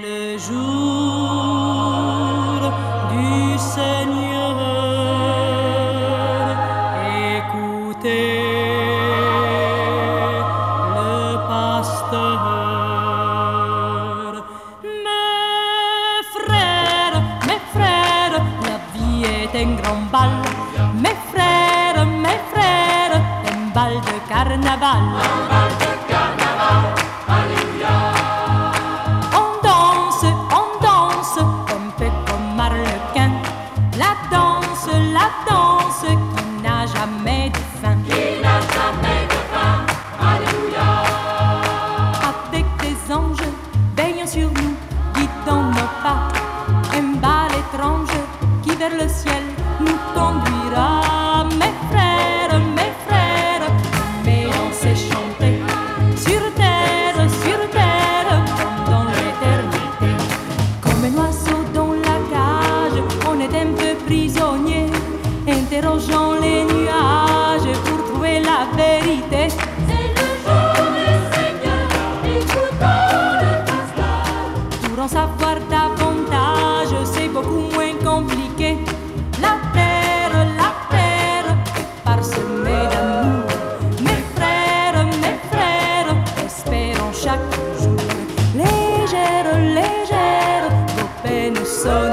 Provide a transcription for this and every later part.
le jour du Seigneur. Écoutez le pasteur. Mes frères, mes frères, la vie est un grand bal. Mes frères, mes frères, un bal de carnaval. La danse qui n'a jamais de fin. Qui n'a jamais de fin, Alléluia. Avec des anges veillant sur nous, guidant nos pas. Un bal étrange qui vers le ciel nous conduira. Mes frères, mes frères, mais on s'est chanté sur terre, sur terre, dans l'éternité. Comme un oiseau dans la cage, on est un peu prisonnier, interrogeant les nuages pour trouver la vérité. C'est le jour du Seigneur, écoutons le pasteur. Pour en savoir davantage, c'est beaucoup moins compliqué. La terre, la terre, parsemée d'amour. Mes frères, mes frères, espérons chaque jour. Légère, légère, vos peines sonnent.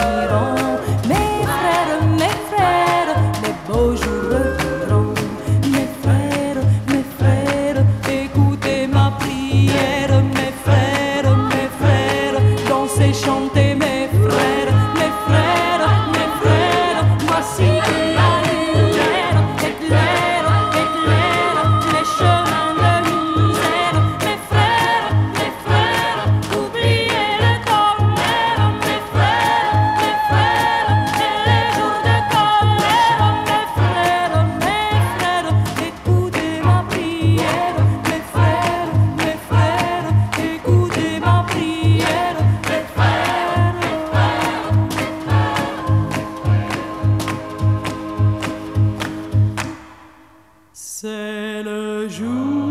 C'est le jour.